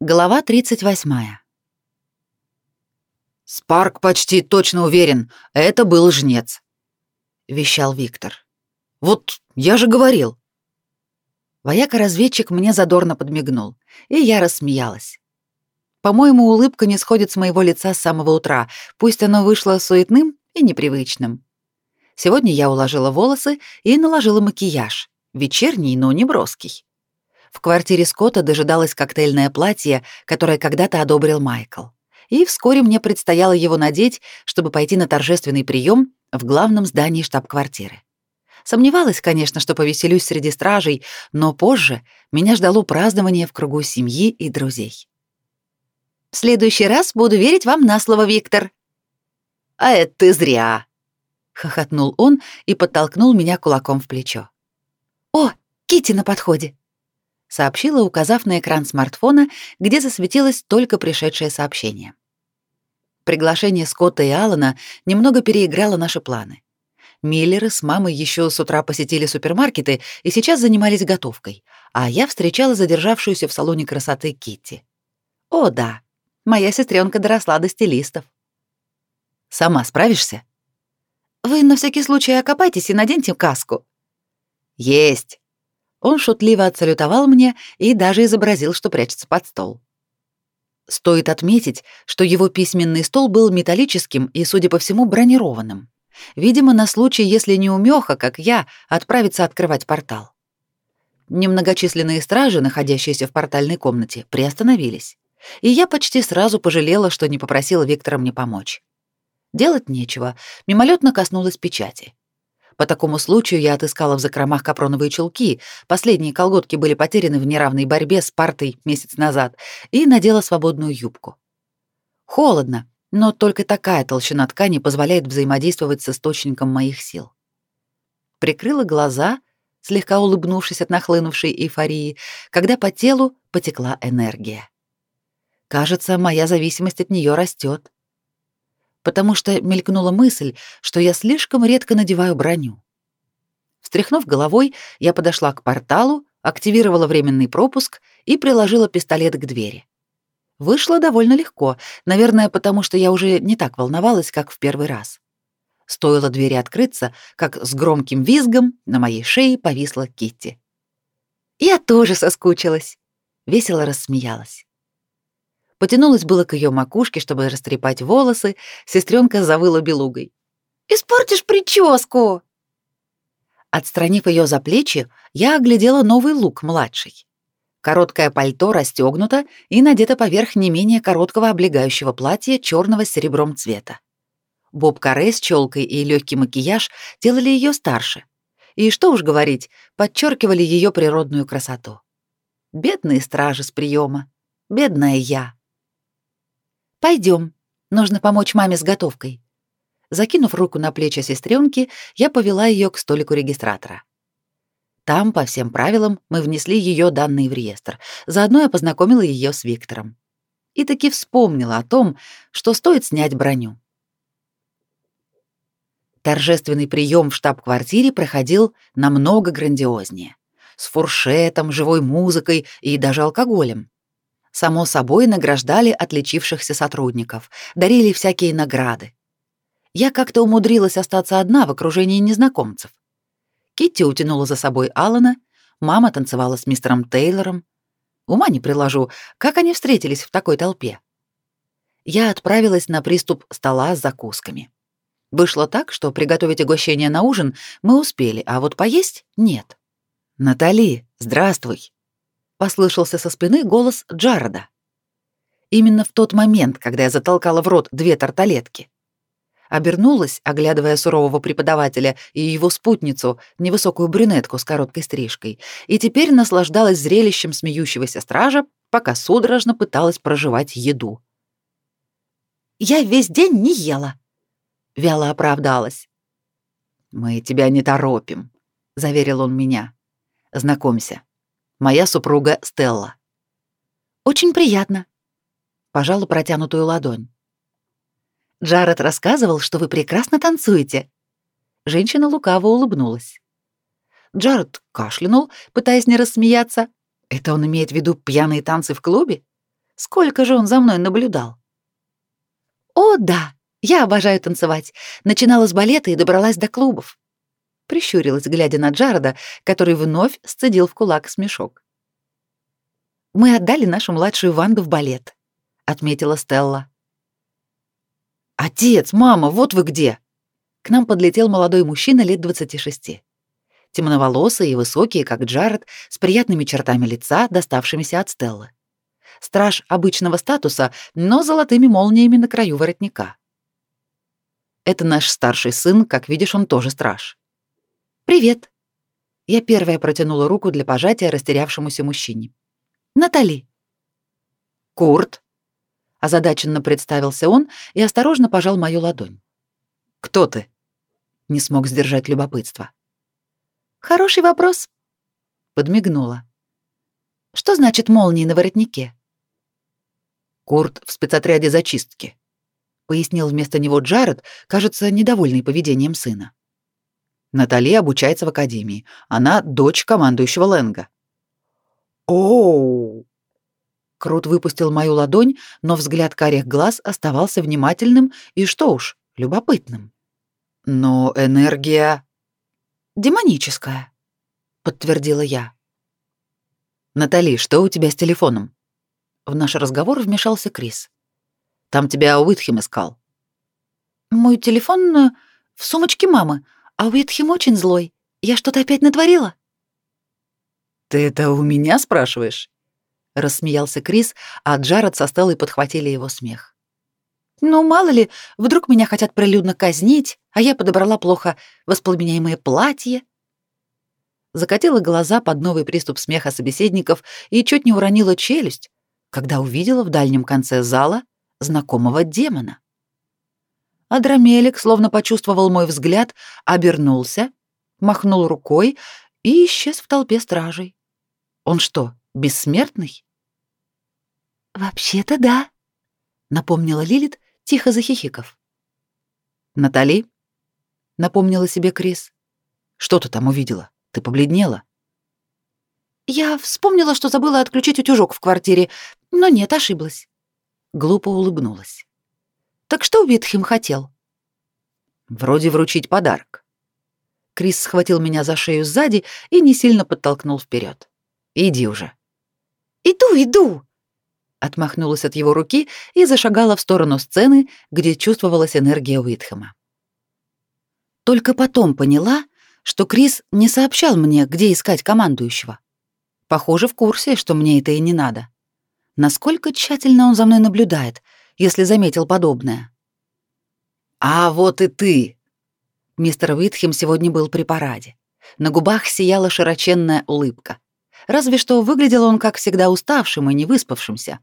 Глава 38. «Спарк почти точно уверен, это был жнец», — вещал Виктор. «Вот я же говорил». Вояка-разведчик мне задорно подмигнул, и я рассмеялась. По-моему, улыбка не сходит с моего лица с самого утра, пусть оно вышло суетным и непривычным. Сегодня я уложила волосы и наложила макияж, вечерний, но не броский. В квартире Скотта дожидалось коктейльное платье, которое когда-то одобрил Майкл. И вскоре мне предстояло его надеть, чтобы пойти на торжественный прием в главном здании штаб-квартиры. Сомневалась, конечно, что повеселюсь среди стражей, но позже меня ждало празднование в кругу семьи и друзей. «В следующий раз буду верить вам на слово, Виктор». «А это ты зря», — хохотнул он и подтолкнул меня кулаком в плечо. «О, Кити на подходе!» Сообщила, указав на экран смартфона, где засветилось только пришедшее сообщение. Приглашение Скотта и Алана немного переиграло наши планы. Миллеры с мамой еще с утра посетили супермаркеты и сейчас занимались готовкой, а я встречала задержавшуюся в салоне красоты Китти. О, да, моя сестренка доросла до стилистов. Сама справишься? Вы на всякий случай окопайтесь и наденьте каску. Есть. Он шутливо отсалютовал мне и даже изобразил, что прячется под стол. Стоит отметить, что его письменный стол был металлическим и, судя по всему, бронированным. Видимо, на случай, если не умеха, как я, отправиться открывать портал. Немногочисленные стражи, находящиеся в портальной комнате, приостановились. И я почти сразу пожалела, что не попросила Виктора мне помочь. Делать нечего, мимолетно коснулась печати. По такому случаю я отыскала в закромах капроновые чулки, последние колготки были потеряны в неравной борьбе с партой месяц назад, и надела свободную юбку. Холодно, но только такая толщина ткани позволяет взаимодействовать с источником моих сил. Прикрыла глаза, слегка улыбнувшись от нахлынувшей эйфории, когда по телу потекла энергия. Кажется, моя зависимость от нее растет потому что мелькнула мысль, что я слишком редко надеваю броню. Встряхнув головой, я подошла к порталу, активировала временный пропуск и приложила пистолет к двери. Вышло довольно легко, наверное, потому что я уже не так волновалась, как в первый раз. Стоило двери открыться, как с громким визгом на моей шее повисла Китти. Я тоже соскучилась, весело рассмеялась. Потянулась было к ее макушке, чтобы растрепать волосы, сестренка завыла белугой. «Испортишь прическу!» Отстранив ее за плечи, я оглядела новый лук младший. Короткое пальто расстегнуто и надето поверх не менее короткого облегающего платья черного с серебром цвета. Боб-каре с челкой и легкий макияж делали ее старше. И что уж говорить, подчеркивали ее природную красоту. Бедные стражи с приема, бедная я. Пойдем, нужно помочь маме с готовкой. Закинув руку на плечи сестренки, я повела ее к столику регистратора. Там, по всем правилам, мы внесли ее данные в реестр. Заодно я познакомила ее с Виктором. И таки вспомнила о том, что стоит снять броню. Торжественный прием в штаб-квартире проходил намного грандиознее. С фуршетом, живой музыкой и даже алкоголем. Само собой, награждали отличившихся сотрудников, дарили всякие награды. Я как-то умудрилась остаться одна в окружении незнакомцев. Китти утянула за собой Алана, мама танцевала с мистером Тейлором. Ума не приложу, как они встретились в такой толпе. Я отправилась на приступ стола с закусками. Вышло так, что приготовить угощение на ужин мы успели, а вот поесть — нет. «Натали, здравствуй!» Послышался со спины голос Джареда. Именно в тот момент, когда я затолкала в рот две тарталетки. Обернулась, оглядывая сурового преподавателя и его спутницу, невысокую брюнетку с короткой стрижкой, и теперь наслаждалась зрелищем смеющегося стража, пока судорожно пыталась проживать еду. «Я весь день не ела», — вяло оправдалась. «Мы тебя не торопим», — заверил он меня. «Знакомься, Моя супруга Стелла. Очень приятно. Пожала протянутую ладонь. Джаред рассказывал, что вы прекрасно танцуете. Женщина лукаво улыбнулась. Джаред кашлянул, пытаясь не рассмеяться. Это он имеет в виду пьяные танцы в клубе? Сколько же он за мной наблюдал? О, да, я обожаю танцевать. Начинала с балета и добралась до клубов. Прищурилась, глядя на Джареда, который вновь сцедил в кулак смешок. Мы отдали нашу младшую Ванду в балет, отметила Стелла. Отец, мама, вот вы где. К нам подлетел молодой мужчина лет 26. Темноволосый и высокий, как Джаред, с приятными чертами лица, доставшимися от Стеллы. Страж обычного статуса, но золотыми молниями на краю воротника. Это наш старший сын, как видишь, он тоже страж. Привет. Я первая протянула руку для пожатия растерявшемуся мужчине. Натали. Курт. Озадаченно представился он и осторожно пожал мою ладонь. Кто ты? Не смог сдержать любопытство. Хороший вопрос. Подмигнула. Что значит молнии на воротнике? Курт в спецотряде зачистки, пояснил вместо него Джаред, кажется, недовольный поведением сына. Натали обучается в академии. Она дочь командующего Лэнга. Оу! Крут выпустил мою ладонь, но взгляд карих глаз оставался внимательным и, что уж, любопытным. Но энергия... Демоническая, подтвердила я. Натали, что у тебя с телефоном? В наш разговор вмешался Крис. Там тебя Уитхем искал. Мой телефон э, в сумочке мамы, а Уитхем очень злой. Я что-то опять натворила? Ты это у меня спрашиваешь? Рассмеялся Крис, а Джаред со Стеллой подхватили его смех. Ну, мало ли, вдруг меня хотят прилюдно казнить, а я подобрала плохо воспламеняемое платье. Закатила глаза под новый приступ смеха собеседников и чуть не уронила челюсть, когда увидела в дальнем конце зала знакомого демона. Адрамелик, словно почувствовал мой взгляд, обернулся, махнул рукой и исчез в толпе стражей. Он что, бессмертный? Вообще-то да, напомнила Лилит, тихо захихиков. «Натали?» — напомнила себе Крис. «Что ты там увидела? Ты побледнела?» «Я вспомнила, что забыла отключить утюжок в квартире, но нет, ошиблась». Глупо улыбнулась. «Так что Витхим хотел?» «Вроде вручить подарок». Крис схватил меня за шею сзади и не сильно подтолкнул вперед. «Иди уже». «Иду, иду!» отмахнулась от его руки и зашагала в сторону сцены, где чувствовалась энергия Уитхэма. Только потом поняла, что Крис не сообщал мне, где искать командующего. Похоже, в курсе, что мне это и не надо. Насколько тщательно он за мной наблюдает, если заметил подобное. «А вот и ты!» Мистер Уитхем сегодня был при параде. На губах сияла широченная улыбка. Разве что выглядел он, как всегда, уставшим и невыспавшимся.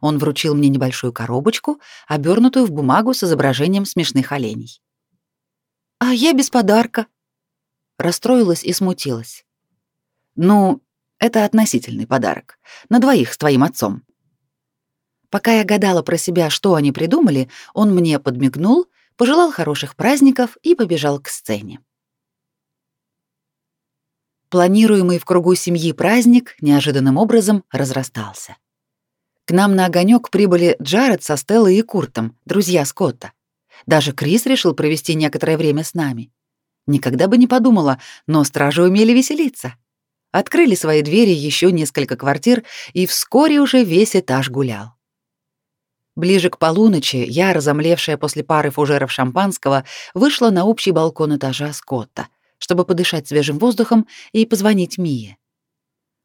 Он вручил мне небольшую коробочку, обернутую в бумагу с изображением смешных оленей. «А я без подарка». Расстроилась и смутилась. «Ну, это относительный подарок. На двоих с твоим отцом». Пока я гадала про себя, что они придумали, он мне подмигнул, пожелал хороших праздников и побежал к сцене. Планируемый в кругу семьи праздник неожиданным образом разрастался. К нам на огонек прибыли Джаред со Стеллой и Куртом, друзья Скотта. Даже Крис решил провести некоторое время с нами. Никогда бы не подумала, но стражи умели веселиться. Открыли свои двери еще несколько квартир, и вскоре уже весь этаж гулял. Ближе к полуночи я, разомлевшая после пары фужеров шампанского, вышла на общий балкон этажа Скотта, чтобы подышать свежим воздухом и позвонить Мие.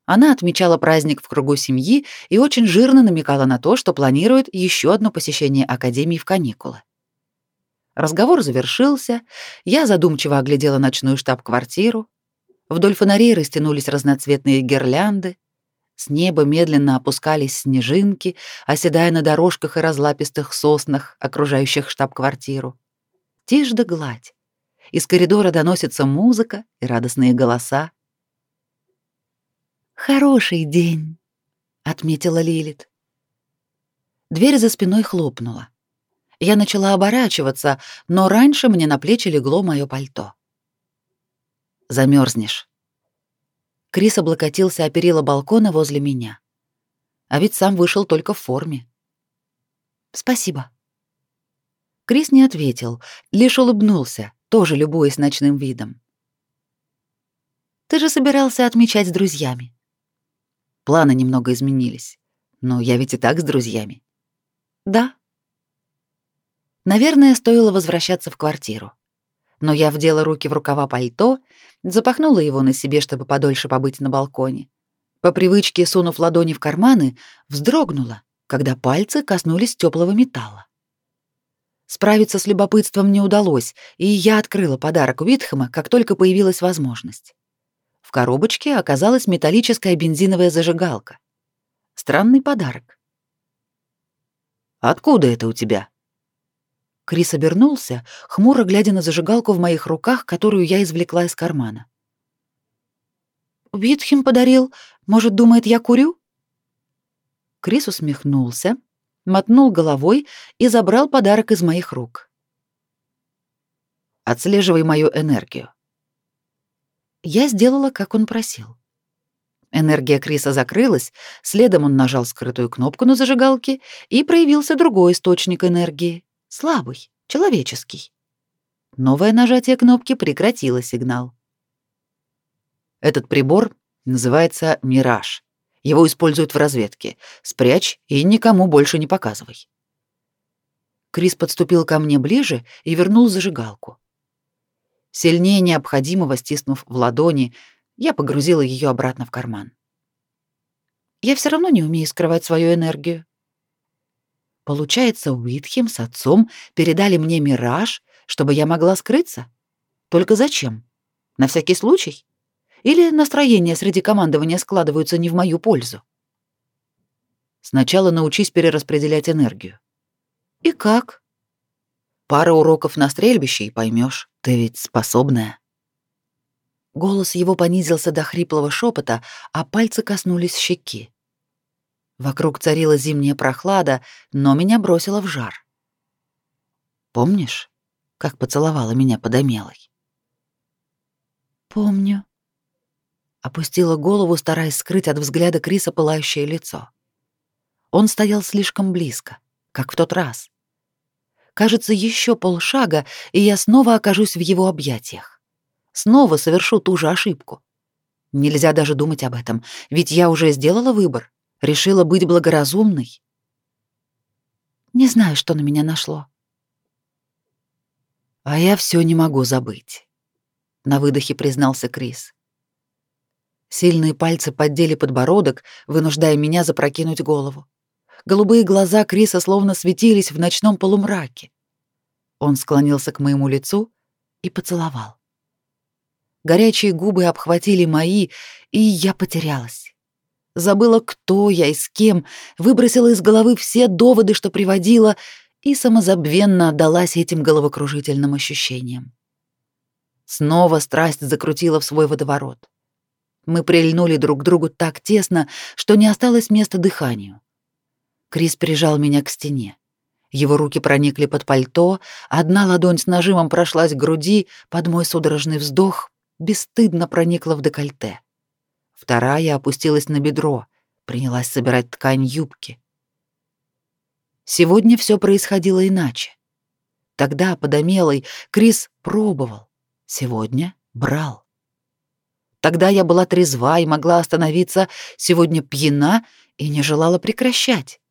Она отмечала праздник в кругу семьи и очень жирно намекала на то, что планирует еще одно посещение академии в каникулы. Разговор завершился, я задумчиво оглядела ночную штаб-квартиру. Вдоль фонарей растянулись разноцветные гирлянды, с неба медленно опускались снежинки, оседая на дорожках и разлапистых соснах, окружающих штаб-квартиру. Тишь да гладь. Из коридора доносится музыка и радостные голоса. Хороший день, отметила Лилит. Дверь за спиной хлопнула. Я начала оборачиваться, но раньше мне на плечи легло мое пальто. Замерзнешь. Крис облокотился о перила балкона возле меня. а ведь сам вышел только в форме. Спасибо. Крис не ответил, лишь улыбнулся, тоже любуясь ночным видом. Ты же собирался отмечать с друзьями. Планы немного изменились, но я ведь и так с друзьями. Да. Наверное, стоило возвращаться в квартиру. Но я вдела руки в рукава пальто, запахнула его на себе, чтобы подольше побыть на балконе. По привычке, сунув ладони в карманы, вздрогнула, когда пальцы коснулись теплого металла. Справиться с любопытством не удалось, и я открыла подарок Уитхэма, как только появилась возможность. В коробочке оказалась металлическая бензиновая зажигалка. Странный подарок. «Откуда это у тебя?» Крис обернулся, хмуро глядя на зажигалку в моих руках, которую я извлекла из кармана. «Уитхем подарил. Может, думает, я курю?» Крис усмехнулся, мотнул головой и забрал подарок из моих рук. «Отслеживай мою энергию». Я сделала, как он просил. Энергия Криса закрылась, следом он нажал скрытую кнопку на зажигалке, и проявился другой источник энергии, слабый, человеческий. Новое нажатие кнопки прекратило сигнал. Этот прибор называется «Мираж». Его используют в разведке. Спрячь и никому больше не показывай. Крис подступил ко мне ближе и вернул зажигалку. Сильнее необходимого стиснув в ладони, я погрузила ее обратно в карман. Я все равно не умею скрывать свою энергию. Получается, Уитхем с отцом передали мне мираж, чтобы я могла скрыться? Только зачем? На всякий случай? Или настроения среди командования складываются не в мою пользу? Сначала научись перераспределять энергию. И как? Пара уроков на стрельбище и поймешь, ты ведь способная. Голос его понизился до хриплого шепота, а пальцы коснулись щеки. Вокруг царила зимняя прохлада, но меня бросило в жар. Помнишь, как поцеловала меня подомелой? Помню опустила голову, стараясь скрыть от взгляда Криса пылающее лицо. Он стоял слишком близко, как в тот раз. Кажется, еще полшага, и я снова окажусь в его объятиях. Снова совершу ту же ошибку. Нельзя даже думать об этом, ведь я уже сделала выбор, решила быть благоразумной. Не знаю, что на меня нашло. А я все не могу забыть, на выдохе признался Крис. Сильные пальцы поддели подбородок, вынуждая меня запрокинуть голову. Голубые глаза Криса словно светились в ночном полумраке. Он склонился к моему лицу и поцеловал. Горячие губы обхватили мои, и я потерялась. Забыла, кто я и с кем, выбросила из головы все доводы, что приводила, и самозабвенно отдалась этим головокружительным ощущениям. Снова страсть закрутила в свой водоворот. Мы прильнули друг к другу так тесно, что не осталось места дыханию. Крис прижал меня к стене. Его руки проникли под пальто, одна ладонь с нажимом прошлась к груди, под мой судорожный вздох бесстыдно проникла в декольте. Вторая опустилась на бедро, принялась собирать ткань юбки. Сегодня все происходило иначе. Тогда, подомелый, Крис пробовал, сегодня брал. Тогда я была трезва и могла остановиться, сегодня пьяна и не желала прекращать.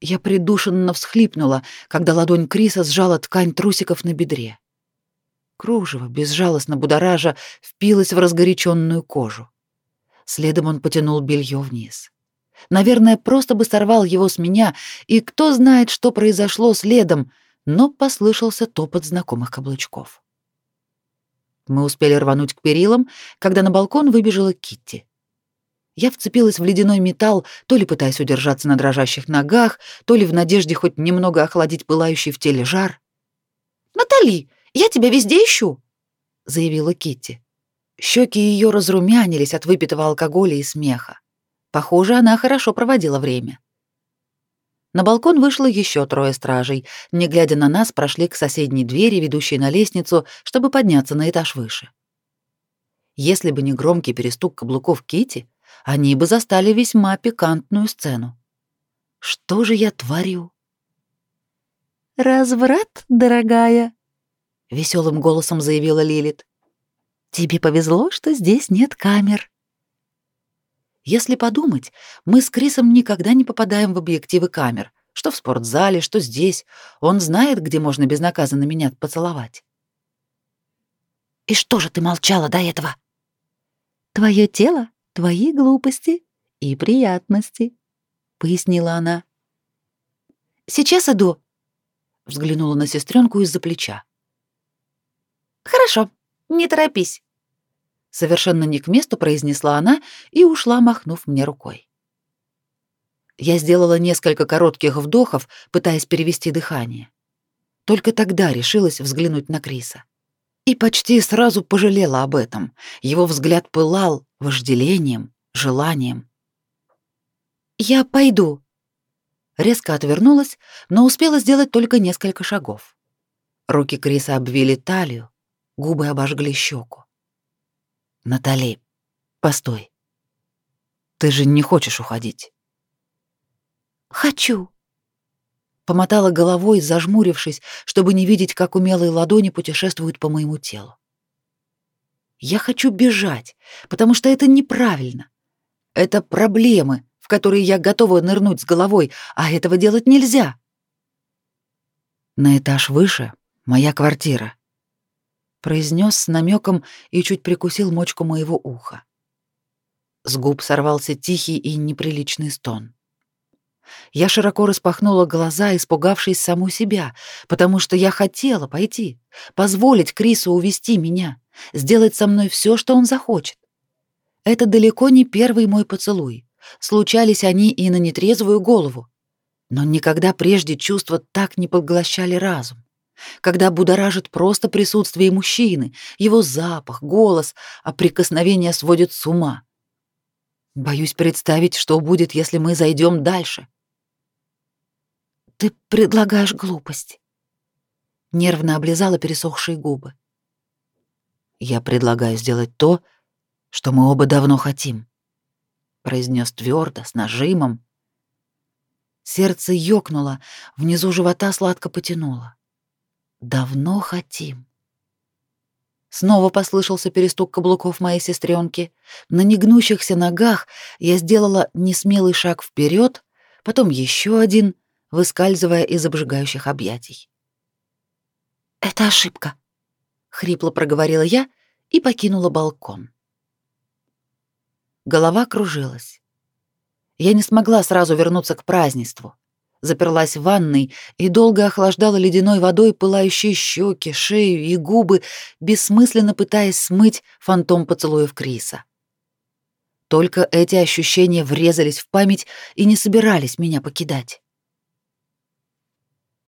Я придушенно всхлипнула, когда ладонь Криса сжала ткань трусиков на бедре. Кружево, безжалостно будоража, впилось в разгоряченную кожу. Следом он потянул белье вниз. Наверное, просто бы сорвал его с меня, и кто знает, что произошло следом, но послышался топот знакомых каблучков. Мы успели рвануть к перилам, когда на балкон выбежала Китти. Я вцепилась в ледяной металл, то ли пытаясь удержаться на дрожащих ногах, то ли в надежде хоть немного охладить пылающий в теле жар. «Натали, я тебя везде ищу!» — заявила Китти. Щеки ее разрумянились от выпитого алкоголя и смеха. Похоже, она хорошо проводила время. На балкон вышло еще трое стражей. Не глядя на нас, прошли к соседней двери, ведущей на лестницу, чтобы подняться на этаж выше. Если бы не громкий перестук каблуков Кити, они бы застали весьма пикантную сцену. Что же я творю? Разврат, дорогая, веселым голосом заявила Лилит. Тебе повезло, что здесь нет камер. Если подумать, мы с Крисом никогда не попадаем в объективы камер, что в спортзале, что здесь. Он знает, где можно безнаказанно меня поцеловать. И что же ты молчала до этого? Твое тело, твои глупости и приятности, пояснила она. Сейчас иду, взглянула на сестренку из-за плеча. Хорошо, не торопись. Совершенно не к месту произнесла она и ушла, махнув мне рукой. Я сделала несколько коротких вдохов, пытаясь перевести дыхание. Только тогда решилась взглянуть на Криса. И почти сразу пожалела об этом. Его взгляд пылал вожделением, желанием. «Я пойду». Резко отвернулась, но успела сделать только несколько шагов. Руки Криса обвили талию, губы обожгли щеку. «Натали, постой. Ты же не хочешь уходить?» «Хочу», помотала головой, зажмурившись, чтобы не видеть, как умелые ладони путешествуют по моему телу. Я хочу бежать, потому что это неправильно. Это проблемы, в которые я готова нырнуть с головой, а этого делать нельзя. На этаж выше моя квартира, произнес с намеком и чуть прикусил мочку моего уха. С губ сорвался тихий и неприличный стон. Я широко распахнула глаза, испугавшись саму себя, потому что я хотела пойти, позволить Крису увести меня, сделать со мной все, что он захочет. Это далеко не первый мой поцелуй. Случались они и на нетрезвую голову. Но никогда прежде чувства так не поглощали разум. Когда будоражит просто присутствие мужчины, его запах, голос, а прикосновение сводит с ума. Боюсь представить, что будет, если мы зайдем дальше. Ты предлагаешь глупость. Нервно облизала пересохшие губы. Я предлагаю сделать то, что мы оба давно хотим, произнес твердо, с нажимом. Сердце ёкнуло, внизу живота сладко потянуло. Давно хотим. Снова послышался перестук каблуков моей сестренки. На негнущихся ногах я сделала несмелый шаг вперед, потом еще один, выскальзывая из обжигающих объятий. «Это ошибка», — хрипло проговорила я и покинула балкон. Голова кружилась. Я не смогла сразу вернуться к празднеству. Заперлась в ванной и долго охлаждала ледяной водой пылающие щеки, шею и губы, бессмысленно пытаясь смыть фантом поцелуев Криса. Только эти ощущения врезались в память и не собирались меня покидать.